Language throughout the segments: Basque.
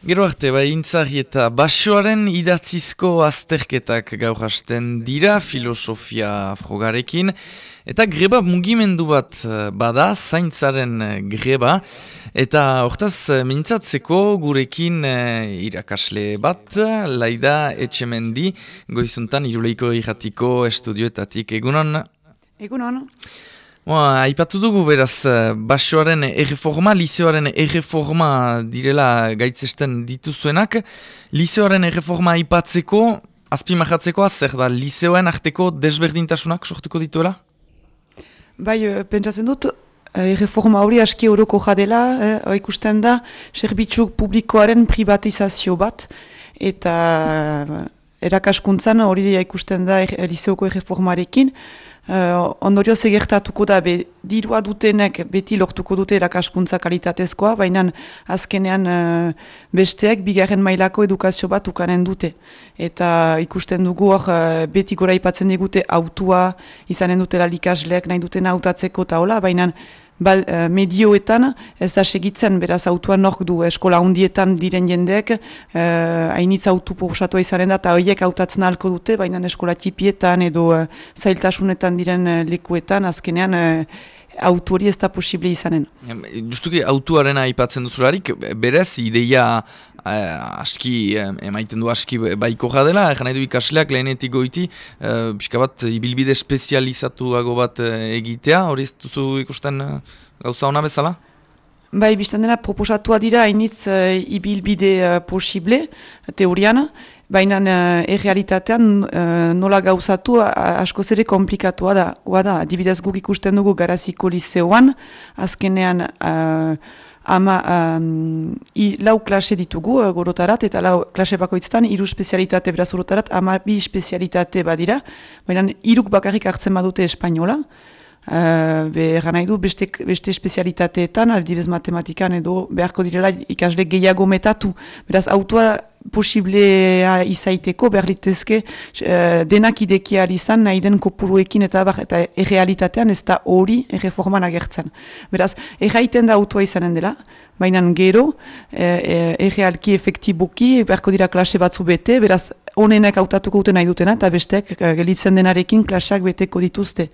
Gero arte, bai intzari eta basoaren idatzizko azterketak gaur hasten dira filosofia frogarekin. Eta greba mugimendu bat eh, bada, zaintzaren eh, greba. Eta hortaz, eh, mintzatzeko gurekin irakasle bat, laida etxemendi, goizuntan iruleiko irratiko estudioetatik. Egunon? Egunon. Boa, aipatu dugu beraz, eh, basoaren erreforma, liseoaren erreforma direla gaitzesten dituzuenak. Liseoaren erreforma aipatzeko, azpimahatzeko, zer da, liseoen arteko desberdintasunak sortuko dituela? Bai, eh, pentsatzen dut, eh, erreforma hori aski euroko jadela, eh, ikusten da, serbitzu publikoaren privatizazio bat, eta erakaskuntzan hori ikusten da er, liseoko erreformarekin, Uh, ondorio zegertatuko da, be, dirua dutenek beti lortuko dute erakaskuntza kalitatezkoa, baina azkenean uh, besteek bigarren mailako edukazio bat ukanen dute. Eta ikusten dugu hor uh, beti gora ipatzen digute autua izanen dutela likasleak nahi duten hautatzeko eta hola, baina bal, uh, medioetan ez da segitzen beraz autua nork du eskola hundietan diren jendeek uh, hainitz autu posatu izanen da eta horiek hautatzen ahalko dute baina eskola txipietan edo uh, zailtasunetan diren uh, lekuetan azkenean uh, autu hori ez da posible izanen. Justuki autuaren aipatzen duzularik, berez ideia eh, aski, emaiten du aski baiko jadela, nahi du ikasleak lehenetik goiti, eh, bat ibilbide espezializatuago bat eh, egitea, hori ez duzu ikusten eh, gauza hona bezala? Bai, biztan dena proposatua dira hainitz uh, ibilbide uh, posible, teoriana, baina uh, errealitatean uh, nola gauzatu uh, asko zere komplikatua da. Guada, dibidez guk ikusten dugu garaziko liseoan, azkenean uh, ama um, i, lau klase ditugu uh, gorotarat, eta lau klase bakoitzetan, iru spezialitate beraz gorotarat, ama bi spezialitate badira, baina iruk bakarrik hartzen badute espainola, Uh, be, nahi du, beste, beste spezialitateetan, aldibez matematikan edo beharko direla ikasle gehiago metatu. Beraz, autua posiblea izaiteko, behar litezke uh, denak idekiari izan nahi den kopuruekin eta bar, eta errealitatean ez da hori erreforman agertzen. Beraz, erraiten da autua izanen dela, baina gero, e, errealki efektiboki, beharko dira klase batzu bete, beraz, onenek hautatuko dute nahi dutena, eta bestek uh, gelitzen denarekin klaseak beteko dituzte.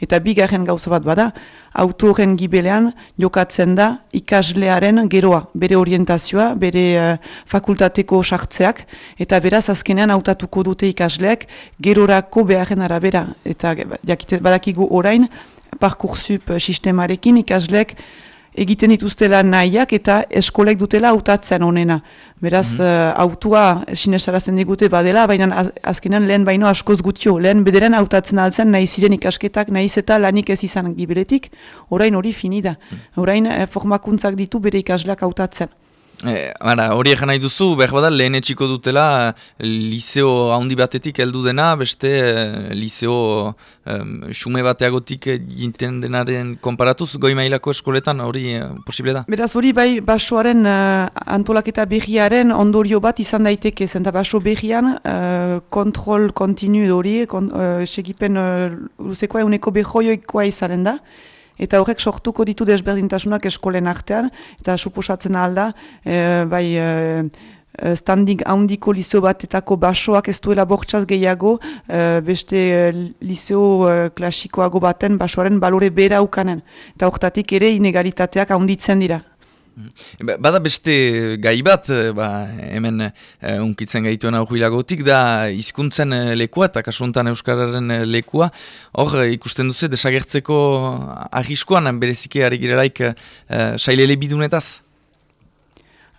Eta bigarren gauza bat bada, autoren gibelean jokatzen da ikaslearen geroa, bere orientazioa, bere uh, fakultateko sartzeak, eta beraz azkenean hautatuko dute ikasleak gerorako beharren arabera. Eta jakite, badakigu orain, parkursup sistemarekin ikasleak egiten dituztela nahiak eta eskolek dutela hautatzen onena. Beraz, mm -hmm. uh, autua sinesarazten digute badela, baina azkenan lehen baino askoz gutio. Lehen bederen hautatzen altzen nahi ziren ikasketak, nahiz eta lanik ez izan giberetik, orain hori finida. Mm Orain uh, formakuntzak ditu bere ikasleak hautatzen. E, hori egin nahi duzu, behar bada lehen etxiko dutela liceo handi batetik heldu dena, beste e, liceo xume bateagotik jinten denaren konparatuz, goi mailako eskoletan hori e, posible da? Beraz hori bai basoaren uh, antolaketa behiaren ondorio bat izan daiteke, zenta baso behian uh, kontrol kontinu hori, kon, uh, segipen uh, luzekoa euneko behoioikoa izanen da, eta horrek sortuko ditu desberdintasunak eskolen artean, eta suposatzen alda, e, bai, e, standing handiko lizeo batetako basoak ez duela bortxaz gehiago, e, beste e, lizeo e, klasikoago baten basoaren balore bera ukanen. Eta horretatik ere inegalitateak handitzen dira. Mm. Bada beste gai bat, eh, ba, hemen uh, unkitzen gaituen aurrilagotik, da hizkuntzen uh, lekua eta kasuntan Euskararen lekua. Hor, ikusten duzu, desagertzeko ahiskoan, bereziki ari girelaik uh, sailele bidunetaz?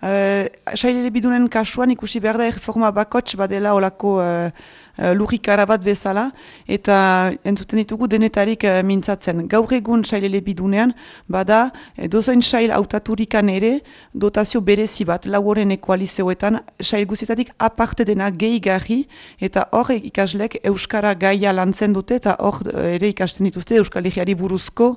Uh, sailele bidunen kasuan ikusi behar da erreforma bakots badela olako... Uh, lurikara bat bezala, eta entzuten ditugu denetarik uh, mintzatzen. Gaur egun sailele bidunean, bada, e, dozoin sail autaturikan ere, dotazio berezi bat, lau horren ekualizeoetan, sail guztietatik aparte dena gehi garri, eta hor ikaslek Euskara gaia lantzen dute, eta hor ere ikasten dituzte Euskal Herriari buruzko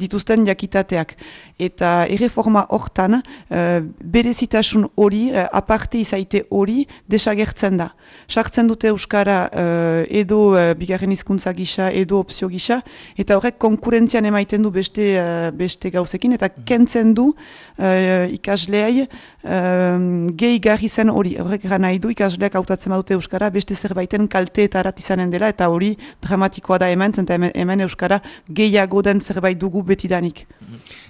dituzten jakitateak. Eta erreforma hortan, berezitasun hori, aparte izaite hori, desagertzen da. Sartzen dute Euskara uh, edo uh, bigarren hizkuntza gisa, edo opzio gisa, eta horrek konkurentzian emaiten du beste, uh, beste gauzekin, eta kentzen du uh, ikasleai uh, gehi garri zen hori. Horrek gana nahi du ikasleak hautatzen badute Euskara, beste zerbaiten kalte eta arat izanen dela, eta hori dramatikoa da hemen, zenta hemen, Euskara gehiago den zerbait dugu betidanik.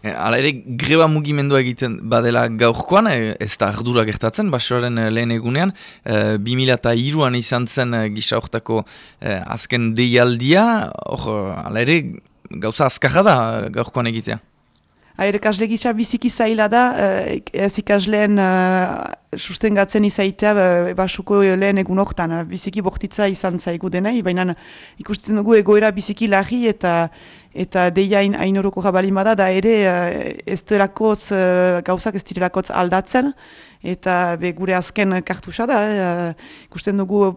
E, hala ere, greba mugimendua egiten badela gaurkoan, ez da ardura gertatzen, basoaren lehen egunean, e, 2002an izan zen gisa horretako azken deialdia, hor, hala ere, gauza azkaja da gaurkoan egitea. Aire kasle gisa biziki zaila da, ez ikasleen sustengatzen izaitea basuko lehen egun hortan, biziki bortitza izan zaigu denei, baina ikusten dugu egoera biziki lagi eta eta deia hain horoko jabalin bada, da ere ez delakoz gauzak ez direlakotz aldatzen, eta be, gure azken kartusa da, ikusten dugu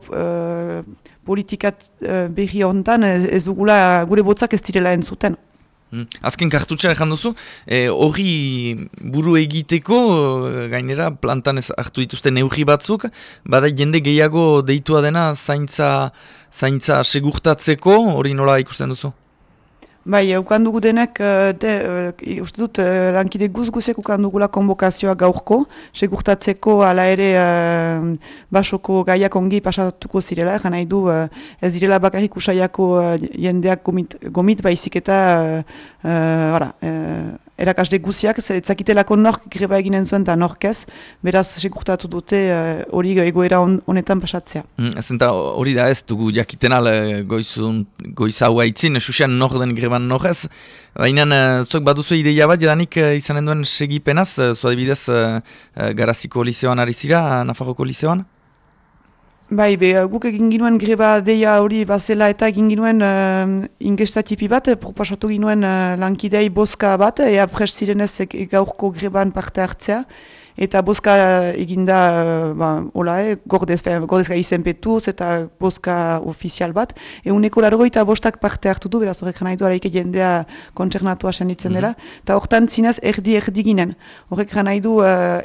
politikat berri hontan ez dugula gure botzak ez direla entzuten. Hmm. Azken kartutxa ezan duzu, e, hori buru egiteko, e, gainera plantan ez hartu dituzte neurri batzuk, bada jende gehiago deitua dena zaintza, zaintza segurtatzeko, hori nola ikusten duzu? Bai, eukan dugu denek, uh, de, uh, uste dut, uh, lankide guz-guzek ukan dugula konbokazioa gaurko, segurtatzeko ala ere uh, basoko gaiak ongi pasatuko zirela, gana du uh, ez direla bakarrik usaiako jendeak gomit, gomit baizik eta uh, uh, erakasde guziak, etzakitelako nork greba eginen zuen eta nork ez, beraz sekurtatu dute eh, hori uh, egoera honetan pasatzea. Mm, hori da ez dugu jakiten ala goizun, goizau haitzin, susian nor den greban nor ez, baina uh, zuek baduzu ideia bat, jadanik uh, izanen duen segipenaz, uh, zua dibidez uh, garaziko liseoan ari zira, Nafarroko liseoan? Bai, be, guk egin ginuen greba deia hori bazela eta egin ginuen uh, ingestatipi bat, proposatu ginuen uh, lankidei boska bat, ea pres zirenez gaurko greban parte hartzea eta boska eginda uh, ba, hola, eh, gordez, gordezka izenpetuz eta boska ofizial bat. Eguneko largo eta bostak parte hartu du, beraz horrek janaitu araike jendea kontsernatua senitzen dela. Mhm. Eta horretan zinez erdi erdi ginen. Horrek janaitu uh,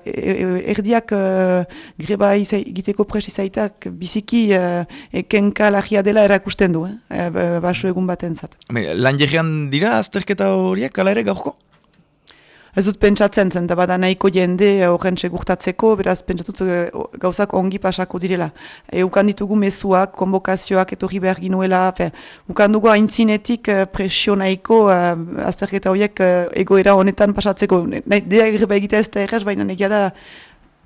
erdiak uh, greba egiteko presi zaitak biziki uh, ekenka lagia dela erakusten du, eh, basu egun batentzat. Lan dira azterketa horiek, ala ere gaurko? Ez dut pentsatzen zen, da bada nahiko jende horren segurtatzeko, beraz pentsatut eh, gauzak ongi pasako direla. E, ukan ditugu mezuak, konbokazioak etorri behar ginuela, fe, ukan dugu haintzinetik eh, presio nahiko uh, azterketa horiek egoera honetan pasatzeko. Dea greba egitea ez da erraz, baina negia da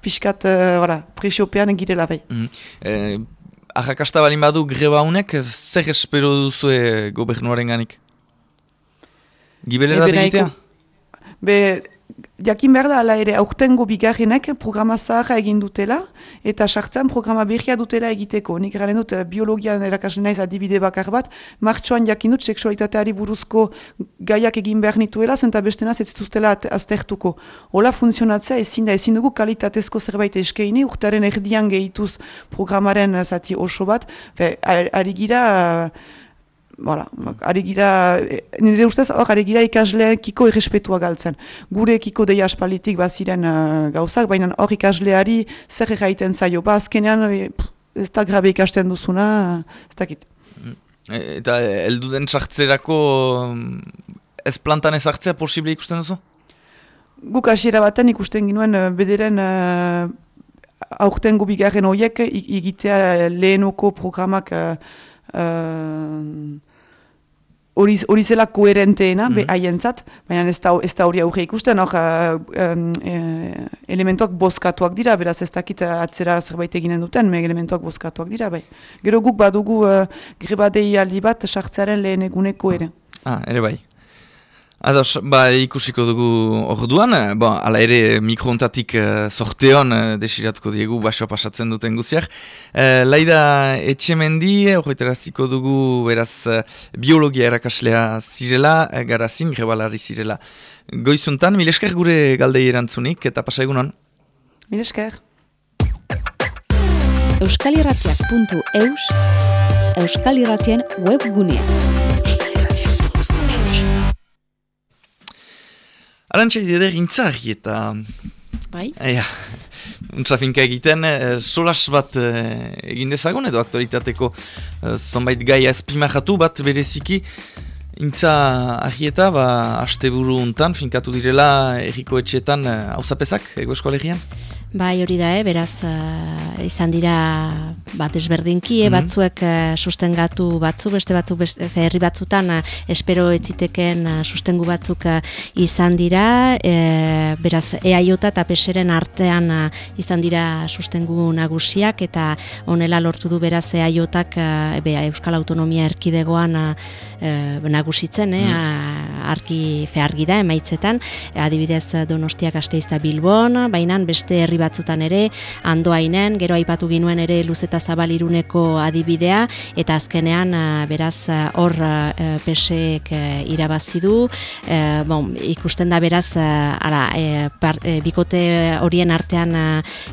pixkat uh, presiopean egirela bai. Mm. Eh, Arrakasta balin badu greba honek, zer espero duzu gobernuaren ganik? Gibelera egitea? Be, jakin behar da, ala ere, aurtengo bigarrenek programa zaharra egin dutela, eta sartzen programa berria dutela egiteko. Nik garen dut, eh, biologian erakasen naiz adibide bakar bat, martxoan jakin dut, seksualitateari buruzko gaiak egin behar nituela, zenta beste naz ez zuztela aztertuko. Ola funtzionatzea ezin da, ezin dugu kalitatezko zerbait eskeini, urtaren erdian gehituz programaren zati oso bat, ari gira... Voilà, ari gira, nire ustez, hor, ari gira ikasleekiko irrespetua galtzen. Gure ekiko deia aspalitik baziren uh, gauzak, baina hor ikasleari zer egiten zaio. Ba, azkenean, e, ez da grabe ikasten duzuna, ez dakit. E, eta elduden sartzerako ez plantan ezartzea posible ikusten duzu? Guk hasiera baten ikusten ginuen bederen uh, aurten gubigarren horiek egitea lehenoko programak uh, hori zela koherenteena, mm -hmm. baina ez da, ez da hori aurre ikusten, hor uh, um, uh, elementuak boskatuak dira, beraz ez dakit atzera zerbait eginen duten, me elementuak boskatuak dira, bai. Gero guk badugu uh, grebadei aldi bat sartzearen lehen eguneko ere. Ah, ere bai. Ados, ba, ikusiko dugu orduan, ba, ala ere mikroontatik uh, sorteon uh, desiratuko diegu basoa pasatzen duten guziak. Uh, laida etxemendi, horretaraziko dugu beraz biologia erakaslea zirela, uh, garazin, grebalari zirela. Goizuntan, milesker gure galdei erantzunik eta pasa egunon? Milesker. Euskaliratiak.eus Euskaliratien webgunea. Arantxa, eder intzari eta... Bai? Aia, untsa finka egiten, e, solas bat e, egin dezagun edo aktualitateko e, zonbait gai azpimahatu bat bereziki, Intza ahieta, ba, aste buru untan, finkatu direla erriko etxeetan hau zapezak, ego eskolegian? Bai, hori da, eh? beraz, uh, izan dira bat ezberdinki, mm batzuek uh, sustengatu batzu, beste batzuk beste, herri batzutan uh, espero etziteken uh, sustengu batzuk izan dira, e, beraz, eaiota eta peseren artean izan dira sustengu nagusiak, eta honela lortu du beraz eaiotak uh, Euskal Autonomia erkidegoan uh, nagusitzen, eh? Mm. arki feargi da, emaitzetan, adibidez Donostiak Asteizta Bilbon, baina beste herri batzutan ere, andoainen, gero aipatu ginuen ere luzeta zabaliruneko adibidea, eta azkenean, beraz, hor uh, pesek irabazi du, bon, ikusten da beraz, ara, bikote horien artean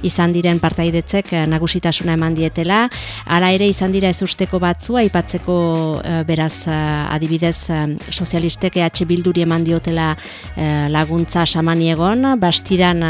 izan diren partaidetzek nagusitasuna eman dietela, ala ere izan dira ez usteko batzu, aipatzeko beraz, adibidez, sozialistek EH Bilduri eman diotela laguntza samaniegon, bastidan